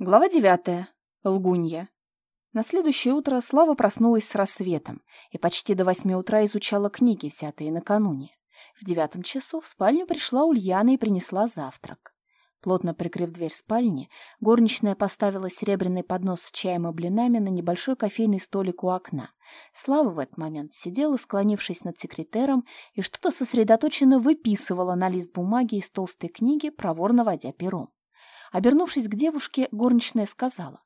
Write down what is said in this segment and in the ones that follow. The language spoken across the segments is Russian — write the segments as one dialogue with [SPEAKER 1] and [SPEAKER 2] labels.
[SPEAKER 1] Глава девятая. Лгунья. На следующее утро Слава проснулась с рассветом и почти до восьми утра изучала книги, взятые накануне. В девятом часу в спальню пришла Ульяна и принесла завтрак. Плотно прикрыв дверь спальни, горничная поставила серебряный поднос с чаем и блинами на небольшой кофейный столик у окна. Слава в этот момент сидела, склонившись над секретером, и что-то сосредоточенно выписывала на лист бумаги из толстой книги, проворно водя пером. Обернувшись к девушке, горничная сказала.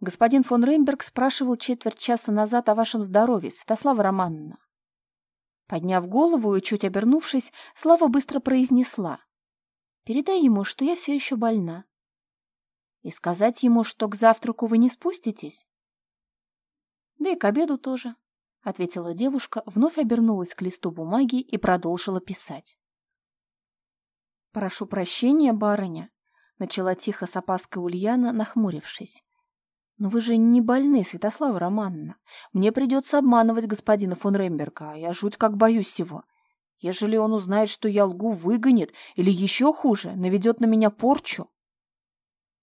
[SPEAKER 1] «Господин фон Рейнберг спрашивал четверть часа назад о вашем здоровье, Святослава Романовна». Подняв голову и чуть обернувшись, Слава быстро произнесла. «Передай ему, что я все еще больна». «И сказать ему, что к завтраку вы не спуститесь?» «Да и к обеду тоже», — ответила девушка, вновь обернулась к листу бумаги и продолжила писать. «Прошу прощения, барыня», — начала тихо с опаской Ульяна, нахмурившись. «Но вы же не больны, Святослава Романовна. Мне придется обманывать господина фон Ремберга, а я жуть как боюсь его. Ежели он узнает, что я лгу, выгонит, или еще хуже, наведет на меня порчу».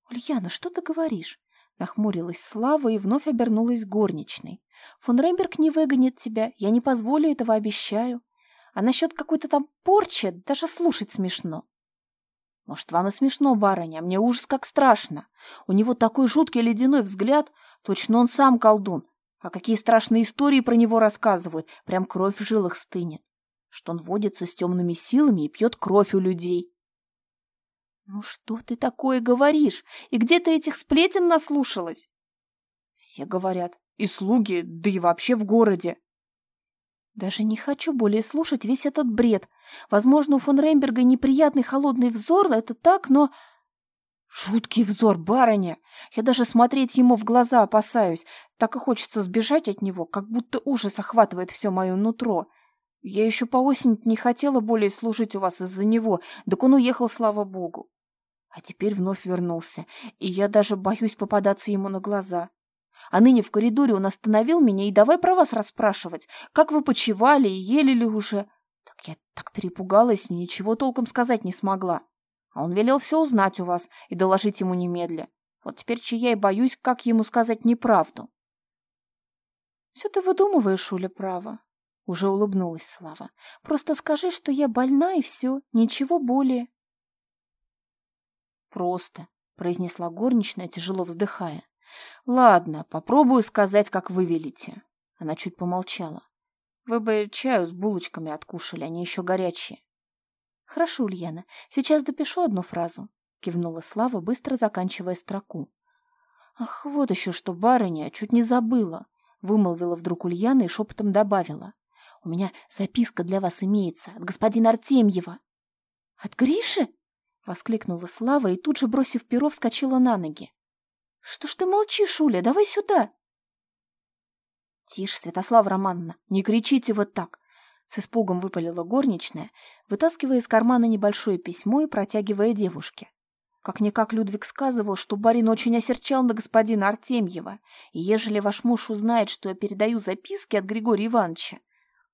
[SPEAKER 1] «Ульяна, что ты говоришь?» Нахмурилась Слава и вновь обернулась горничной. «Фон Ремберг не выгонит тебя, я не позволю этого, обещаю. А насчет какой-то там порчи даже слушать смешно. Может, вам и смешно, барыня, мне ужас как страшно. У него такой жуткий ледяной взгляд, точно он сам колдун. А какие страшные истории про него рассказывают, прям кровь в жилах стынет. Что он водится с темными силами и пьет кровь у людей. Ну что ты такое говоришь? И где ты этих сплетен наслушалась? Все говорят. И слуги, да и вообще в городе. Даже не хочу более слушать весь этот бред. Возможно, у фон Ремберга неприятный холодный взор, это так, но... Жуткий взор, барыня! Я даже смотреть ему в глаза опасаюсь. Так и хочется сбежать от него, как будто ужас охватывает все мое нутро. Я еще по осени не хотела более служить у вас из-за него, так он уехал, слава богу. А теперь вновь вернулся, и я даже боюсь попадаться ему на глаза. А ныне в коридоре он остановил меня и давай про вас расспрашивать. Как вы почевали и ели ли уже? Так я так перепугалась, ничего толком сказать не смогла. А он велел все узнать у вас и доложить ему немедля. Вот теперь чья и боюсь, как ему сказать неправду. Все ты выдумываешь, Уля, право. Уже улыбнулась Слава. Просто скажи, что я больна и все, ничего более. Просто, произнесла горничная, тяжело вздыхая. Ладно, попробую сказать, как вы велите. Она чуть помолчала. Вы бы чаю с булочками откушали, они еще горячие. Хорошо, Ульяна, сейчас допишу одну фразу, кивнула Слава, быстро заканчивая строку. Ах, вот еще что, барыня, чуть не забыла, вымолвила вдруг Ульяна и шепотом добавила. У меня записка для вас имеется от господина Артемьева. От Гриши? воскликнула Слава и тут же, бросив перо, вскочила на ноги. Что ж ты молчишь, Уля? Давай сюда. Тише, Святослава Романовна, не кричите вот так. С испугом выпалила горничная, вытаскивая из кармана небольшое письмо и протягивая девушке. Как-никак Людвиг сказывал, что барин очень осерчал на господина Артемьева, и ежели ваш муж узнает, что я передаю записки от Григория Ивановича,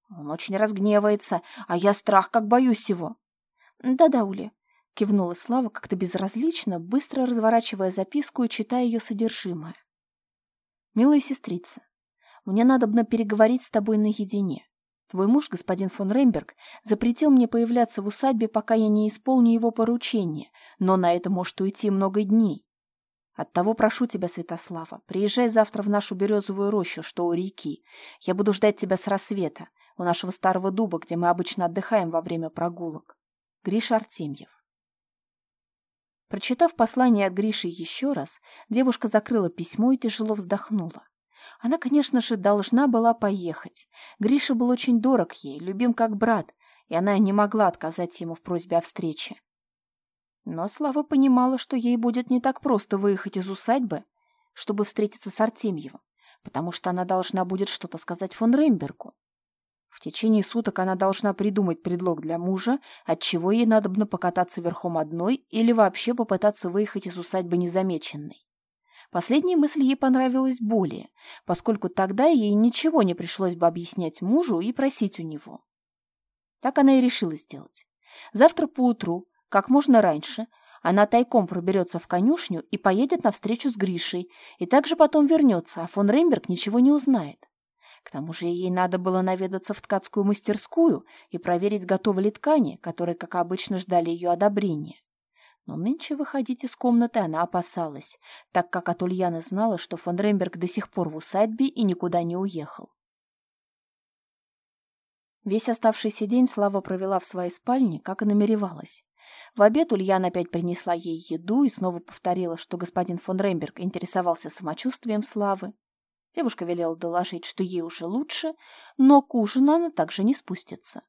[SPEAKER 1] он очень разгневается, а я страх как боюсь его. Да-да, Уля, — кивнула Слава как-то безразлично, быстро разворачивая записку и читая ее содержимое. «Милая сестрица, мне надобно переговорить с тобой наедине. Твой муж, господин фон Ремберг, запретил мне появляться в усадьбе, пока я не исполню его поручение, но на это может уйти много дней. Оттого прошу тебя, Святослава, приезжай завтра в нашу березовую рощу, что у реки. Я буду ждать тебя с рассвета, у нашего старого дуба, где мы обычно отдыхаем во время прогулок. Гриша Артемьев. Прочитав послание от Гриши еще раз, девушка закрыла письмо и тяжело вздохнула. Она, конечно же, должна была поехать. Гриша был очень дорог ей, любим как брат, и она не могла отказать ему в просьбе о встрече. Но Слава понимала, что ей будет не так просто выехать из усадьбы, чтобы встретиться с Артемьевым, потому что она должна будет что-то сказать фон Рембергу. В течение суток она должна придумать предлог для мужа, от чего ей надобно покататься верхом одной или вообще попытаться выехать из усадьбы незамеченной. Последняя мысль ей понравилась более, поскольку тогда ей ничего не пришлось бы объяснять мужу и просить у него. Так она и решила сделать. Завтра поутру, как можно раньше, Она тайком проберется в конюшню и поедет навстречу с Гришей, и также потом вернется, а фон Ремберг ничего не узнает. К тому же ей надо было наведаться в ткацкую мастерскую и проверить, готовы ли ткани, которые, как обычно, ждали ее одобрения. Но нынче выходить из комнаты она опасалась, так как от Ульяны знала, что фон Ремберг до сих пор в усадьбе и никуда не уехал. Весь оставшийся день Слава провела в своей спальне, как и намеревалась. В обед Ульяна опять принесла ей еду и снова повторила, что господин фон Ремберг интересовался самочувствием Славы. Девушка велела доложить, что ей уже лучше, но к ужину она также не спустится.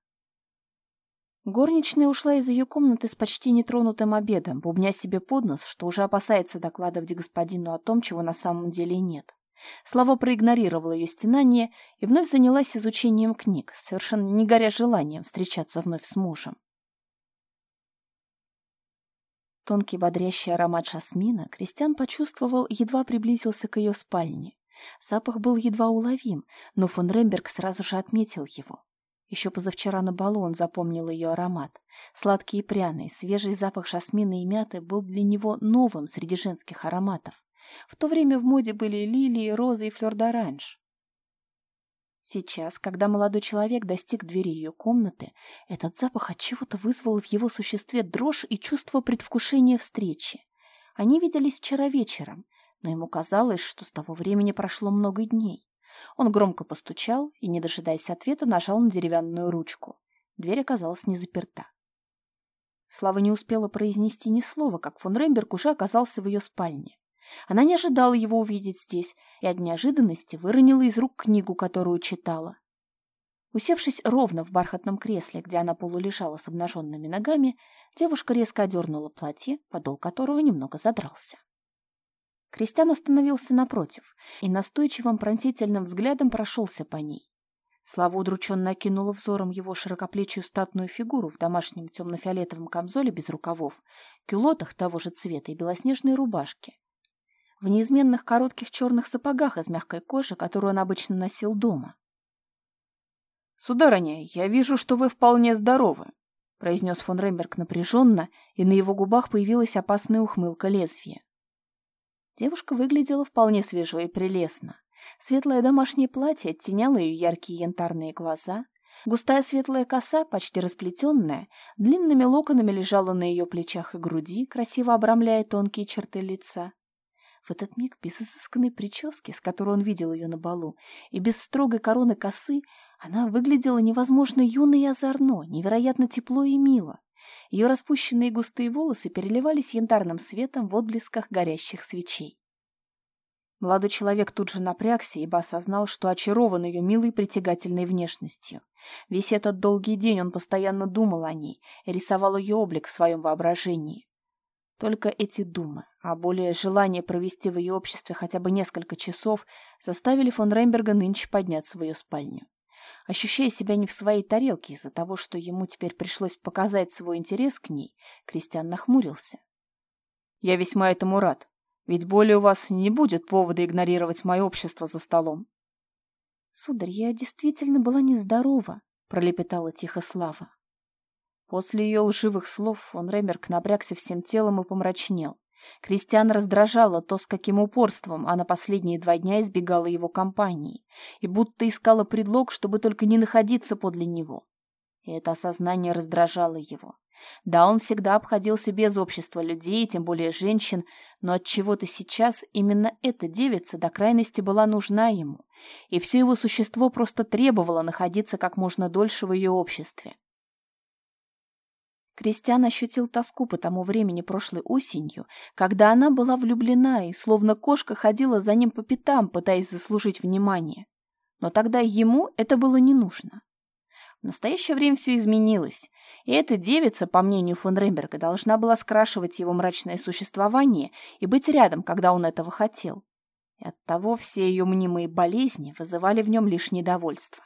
[SPEAKER 1] Горничная ушла из ее комнаты с почти нетронутым обедом, бубня себе под нос, что уже опасается докладывать господину о том, чего на самом деле нет. Слава проигнорировала ее стенание и вновь занялась изучением книг, совершенно не горя желанием встречаться вновь с мужем. Тонкий бодрящий аромат жасмина Кристиан почувствовал, едва приблизился к ее спальне. Запах был едва уловим, но фон Ремберг сразу же отметил его. Еще позавчера на балу он запомнил ее аромат. Сладкий и пряный, свежий запах жасмина и мяты был для него новым среди женских ароматов. В то время в моде были лилии, розы и флёр-д'оранж. Сейчас, когда молодой человек достиг двери ее комнаты, этот запах от чего-то вызвал в его существе дрожь и чувство предвкушения встречи. Они виделись вчера вечером, но ему казалось, что с того времени прошло много дней. Он громко постучал и, не дожидаясь ответа, нажал на деревянную ручку. Дверь оказалась не заперта. Слава не успела произнести ни слова, как фон Ремберг уже оказался в ее спальне. Она не ожидала его увидеть здесь и от неожиданности выронила из рук книгу, которую читала. Усевшись ровно в бархатном кресле, где она полулежала с обнаженными ногами, девушка резко одернула платье, подол которого немного задрался. Кристиан остановился напротив и настойчивым пронзительным взглядом прошелся по ней. Слава удрученно окинула взором его широкоплечью статную фигуру в домашнем темно-фиолетовом камзоле без рукавов, кюлотах того же цвета и белоснежной рубашке в неизменных коротких черных сапогах из мягкой кожи, которую он обычно носил дома.
[SPEAKER 2] «Сударыня, я вижу, что вы вполне здоровы», — произнес фон Ремберг напряженно, и на его губах появилась опасная ухмылка лезвия.
[SPEAKER 1] Девушка выглядела вполне свежо и прелестно. Светлое домашнее платье оттеняло ее яркие янтарные глаза, Густая светлая коса, почти расплетенная, длинными локонами лежала на ее плечах и груди, красиво обрамляя тонкие черты лица. В этот миг без изысканной прически, с которой он видел ее на балу, и без строгой короны косы, она выглядела невозможно юно и озорно, невероятно тепло и мило. Ее распущенные густые волосы переливались янтарным светом в отблесках горящих свечей. Молодой человек тут же напрягся, ибо осознал, что очарован ее милой притягательной внешностью. Весь этот долгий день он постоянно думал о ней рисовал ее облик в своем воображении. Только эти думы, а более желание провести в ее обществе хотя бы несколько часов, заставили фон Ремберга нынче подняться в ее спальню. Ощущая себя не в своей тарелке из-за того, что ему теперь пришлось показать свой интерес к ней, Кристиан нахмурился.
[SPEAKER 2] «Я весьма этому рад, ведь более у вас не будет повода игнорировать мое общество за столом».
[SPEAKER 1] «Сударь, я действительно была нездорова», — пролепетала тихо Слава.
[SPEAKER 2] После ее лживых слов фон Ремерк напрягся всем телом и помрачнел. Кристиан раздражала то, с каким упорством она последние два дня избегала его компании, и будто искала предлог, чтобы только не находиться подле него. И это осознание раздражало его. Да, он всегда обходился без общества людей, тем более женщин, но от чего то сейчас именно эта девица до крайности была нужна ему, и все его существо просто требовало находиться как можно дольше в ее обществе.
[SPEAKER 1] Кристиан ощутил тоску по тому времени прошлой осенью, когда она была влюблена и, словно кошка, ходила за ним по пятам, пытаясь заслужить внимание. Но тогда ему это было не нужно. В настоящее время все изменилось, и эта девица, по мнению фон Ремберга, должна была скрашивать его мрачное существование и быть рядом, когда он этого хотел. И оттого все ее мнимые болезни вызывали в нем лишь недовольство.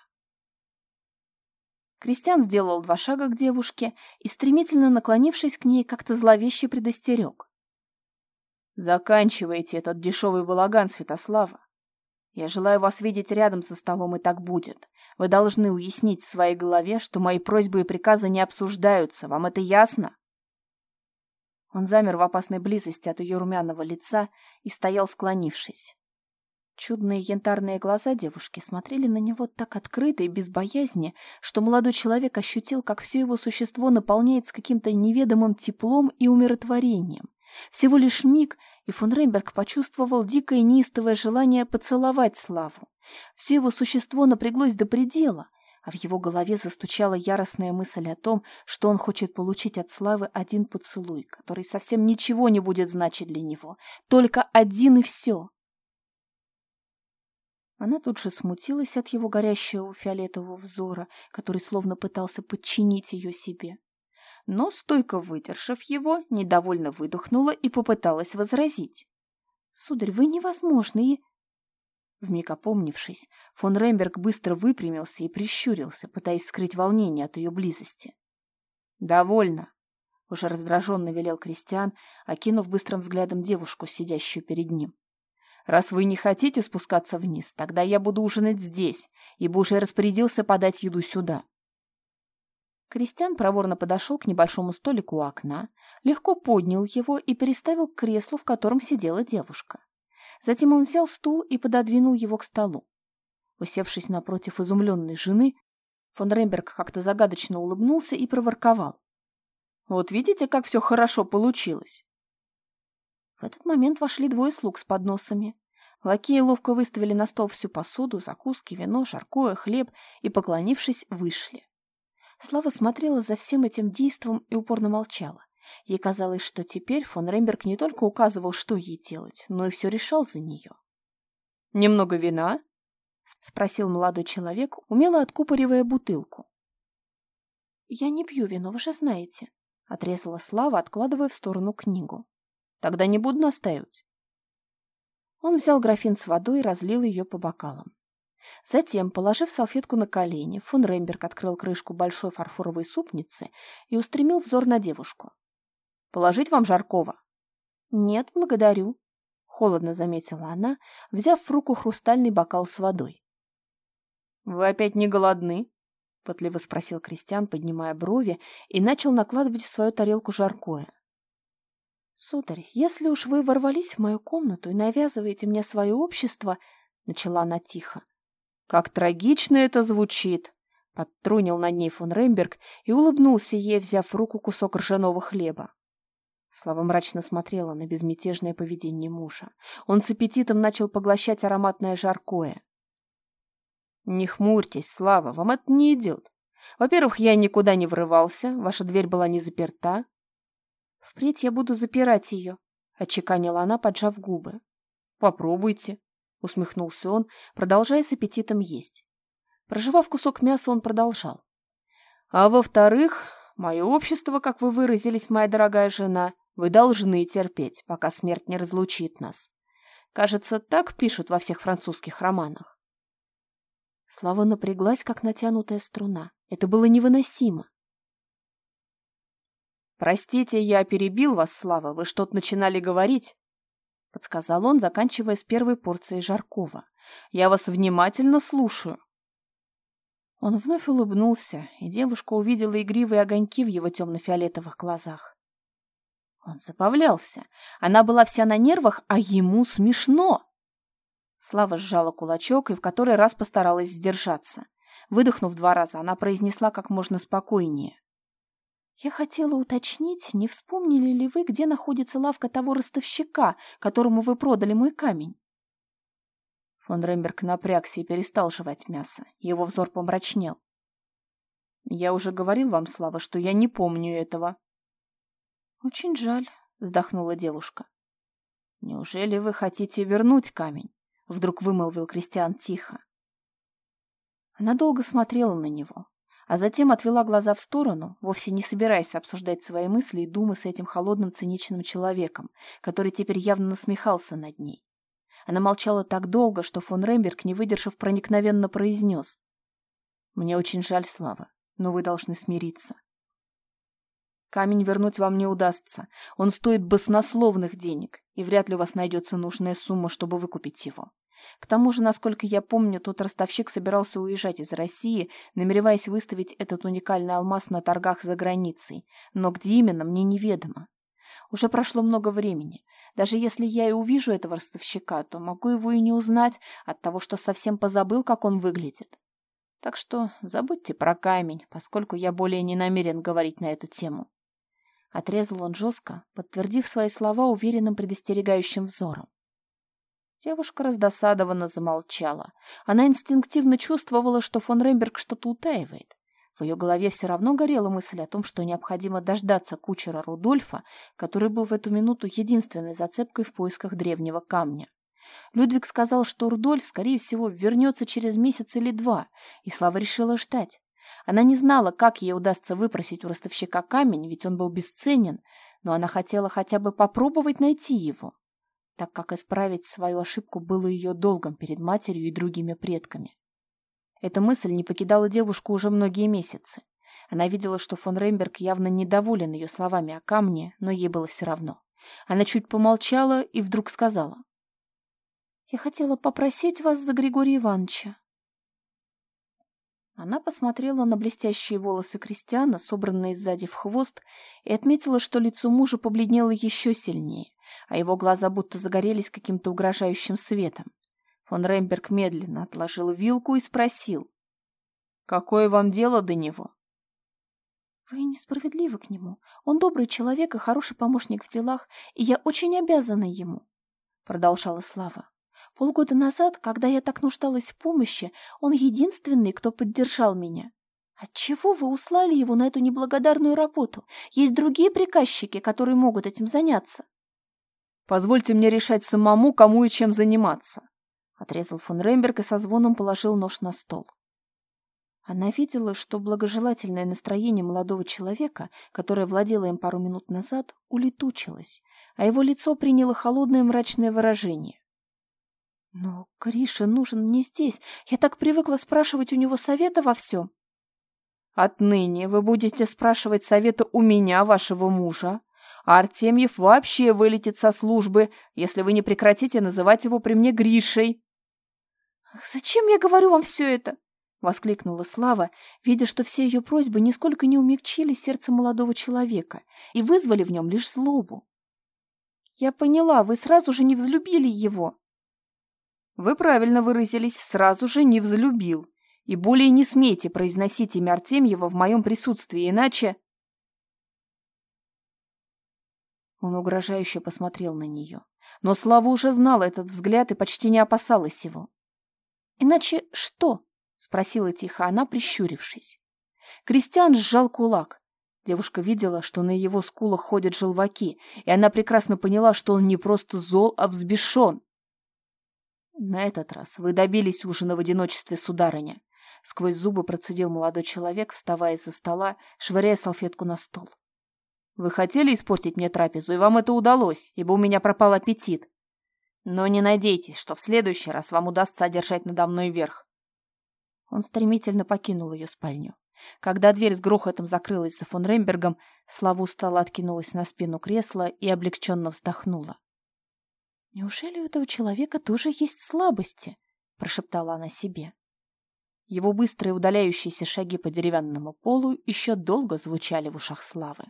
[SPEAKER 1] Кристиан сделал два шага к девушке и, стремительно наклонившись к ней, как-то зловеще предостерег.
[SPEAKER 2] «Заканчивайте этот дешевый балаган, Святослава. Я желаю вас видеть рядом со столом, и так будет. Вы должны уяснить в своей голове, что мои просьбы и приказы не обсуждаются. Вам это ясно?» Он замер в опасной близости от ее румяного лица и стоял, склонившись. Чудные янтарные глаза девушки смотрели на него так открыто и без боязни, что молодой человек ощутил, как все его существо наполняется каким-то неведомым теплом и умиротворением. Всего лишь миг, и фон Ремберг почувствовал дикое неистовое желание поцеловать Славу. Все его существо напряглось до предела, а в его голове застучала яростная мысль о том, что он хочет получить от Славы один поцелуй, который совсем ничего не будет значить для него, только один и все. Она тут же смутилась от его горящего фиолетового взора, который словно пытался подчинить ее себе. Но, стойко выдержав его, недовольно выдохнула и попыталась возразить. «Сударь, вы невозможны и...» Вмиг опомнившись, фон Ремберг быстро выпрямился и прищурился, пытаясь скрыть волнение от ее близости. «Довольно!» — уже раздраженно велел Кристиан, окинув быстрым взглядом девушку, сидящую перед ним. Раз вы не хотите спускаться вниз, тогда я буду ужинать здесь, ибо уже распорядился подать еду сюда. Кристиан проворно подошел к небольшому столику у окна, легко поднял его и переставил к креслу, в котором сидела девушка. Затем он взял стул и пододвинул его к столу. Усевшись напротив изумленной жены, фон Ремберг как-то загадочно улыбнулся и проворковал. «Вот видите, как все хорошо получилось?» В этот момент вошли двое слуг с подносами. Лакеи ловко выставили на стол всю посуду, закуски, вино, жаркое, хлеб и, поклонившись, вышли. Слава смотрела за всем этим действом и упорно молчала. Ей казалось, что теперь фон Ремберг не только указывал, что ей делать, но и все решал за нее. «Немного вина?» — спросил молодой человек, умело откупоривая бутылку. «Я не пью вино, вы же знаете», — отрезала Слава, откладывая в сторону книгу. Тогда не буду настаивать. Он взял графин с водой и разлил ее по бокалам. Затем, положив салфетку на колени, фон Ремберг открыл крышку большой фарфоровой супницы и устремил взор на девушку. «Положить вам жаркого?» «Нет, благодарю», — холодно заметила она, взяв в руку хрустальный бокал с водой. «Вы опять не голодны?» — пытливо спросил Кристиан, поднимая брови, и начал накладывать в свою тарелку жаркое. «Сударь, если уж вы ворвались в мою комнату и навязываете мне свое общество...» — начала она тихо. «Как трагично это звучит!» — подтрунил над ней фон Ремберг и улыбнулся ей, взяв в руку кусок ржаного хлеба. Слава мрачно смотрела на безмятежное поведение мужа. Он с аппетитом начал поглощать ароматное жаркое. «Не хмурьтесь, Слава, вам это не идет. Во-первых, я никуда не врывался, ваша дверь была не заперта. «Впредь я буду запирать ее», — отчеканила она, поджав губы. «Попробуйте», — усмехнулся он, продолжая с аппетитом есть. Проживав кусок мяса, он продолжал. «А во-вторых, мое общество, как вы выразились, моя дорогая жена, вы должны терпеть, пока смерть не разлучит нас. Кажется, так пишут во всех французских романах». Слава напряглась, как натянутая струна. Это было невыносимо. «Простите, я перебил вас, Слава, вы что-то начинали говорить?» — подсказал он, заканчивая с первой порцией жаркого. «Я вас внимательно слушаю». Он вновь улыбнулся, и девушка увидела игривые огоньки в его темно-фиолетовых глазах. Он забавлялся. Она была вся на нервах, а ему смешно. Слава сжала кулачок и в который раз постаралась сдержаться. Выдохнув два раза, она произнесла как можно спокойнее. Я хотела уточнить, не вспомнили ли вы, где находится лавка того ростовщика, которому вы продали мой камень? Фон Ремберг напрягся и перестал жевать мясо. Его взор помрачнел. «Я уже говорил вам, Слава, что я не помню этого». «Очень жаль», — вздохнула девушка. «Неужели вы хотите вернуть камень?» — вдруг вымолвил Кристиан тихо. Она долго смотрела на него, а затем отвела глаза в сторону, вовсе не собираясь обсуждать свои мысли и думы с этим холодным циничным человеком, который теперь явно насмехался над ней. Она молчала так долго, что фон Ремберг, не выдержав, проникновенно произнес. «Мне очень жаль, Слава, но вы должны смириться. Камень вернуть вам не удастся. Он стоит баснословных денег, и вряд ли у вас найдется нужная сумма, чтобы выкупить его. К тому же, насколько я помню, тот ростовщик собирался уезжать из России, намереваясь выставить этот уникальный алмаз на торгах за границей. Но где именно, мне неведомо.
[SPEAKER 1] Уже прошло много времени. Даже если я и увижу этого ростовщика, то могу его и не узнать от того, что совсем позабыл, как он выглядит. Так что забудьте про камень, поскольку я более не намерен говорить на эту тему. Отрезал он жестко, подтвердив свои слова уверенным предостерегающим взором. Девушка раздосадованно замолчала. Она инстинктивно чувствовала, что фон Ремберг что-то утаивает. В ее голове все равно горела мысль о том, что необходимо дождаться кучера Рудольфа, который был в эту минуту единственной зацепкой в поисках древнего камня. Людвиг сказал, что Рудольф, скорее всего, вернется через месяц или два, и Слава решила ждать. Она не знала, как ей удастся выпросить у ростовщика камень, ведь он был бесценен, но она хотела хотя бы попробовать найти его, так как исправить свою ошибку было ее долгом перед матерью и другими предками. Эта мысль не покидала девушку уже многие месяцы. Она видела, что фон Ремберг явно недоволен ее словами о камне, но ей было все равно. Она чуть помолчала и вдруг сказала. «Я хотела попросить вас за Григория Ивановича». Она посмотрела на блестящие волосы Кристиана, собранные сзади в хвост, и отметила, что лицо мужа побледнело еще сильнее, а его глаза будто загорелись каким-то угрожающим светом. Фон Ремберг медленно отложил вилку и спросил. «Какое вам дело до него?» «Вы несправедливы к нему. Он добрый человек и хороший помощник в делах, и я очень обязана ему», — продолжала Слава. «Полгода назад, когда я так нуждалась в помощи, он единственный, кто поддержал меня. Отчего вы услали его на эту неблагодарную работу? Есть другие приказчики, которые могут этим заняться».
[SPEAKER 2] «Позвольте мне решать самому, кому и чем заниматься», Отрезал фон Ремберг и со звоном положил нож на стол. Она видела, что благожелательное настроение молодого человека, которое владело им пару минут назад, улетучилось, а его лицо приняло холодное мрачное выражение. «Но Гриша нужен мне здесь. Я так привыкла спрашивать у него совета во всем». «Отныне вы будете спрашивать совета у меня, вашего мужа, Артемьев вообще вылетит со службы, если вы не прекратите называть его при мне Гришей»,
[SPEAKER 1] «Ах, зачем я говорю вам все это?» — воскликнула Слава, видя, что все ее просьбы нисколько не умягчили сердце молодого человека и вызвали в нем лишь злобу. «Я поняла, вы сразу же не взлюбили его».
[SPEAKER 2] «Вы правильно выразились, сразу же не взлюбил. И более не смейте произносить имя Артемьева в моем присутствии, иначе...» Он угрожающе посмотрел на нее. Но Слава уже знала этот взгляд и почти не опасалась его.
[SPEAKER 1] «Иначе что?» — спросила тихо она, прищурившись.
[SPEAKER 2] Кристиан сжал кулак. Девушка видела, что на его скулах ходят желваки, и она прекрасно поняла, что он не просто зол, а взбешен. «На этот раз вы добились ужина в одиночестве, сударыня», — сквозь зубы процедил молодой человек, вставая из-за стола, швыряя салфетку на стол. «Вы хотели испортить мне трапезу, и вам это удалось, ибо у меня пропал аппетит. Но не надейтесь, что в следующий раз вам удастся одержать надо мной верх.
[SPEAKER 1] Он стремительно покинул ее спальню. Когда дверь с грохотом закрылась за фон Рембергом, Слава устало откинулась на спину кресла и облегченно вздохнула. «Неужели у этого человека тоже есть слабости?» — прошептала она себе. Его быстрые удаляющиеся шаги по деревянному полу еще долго звучали в ушах Славы.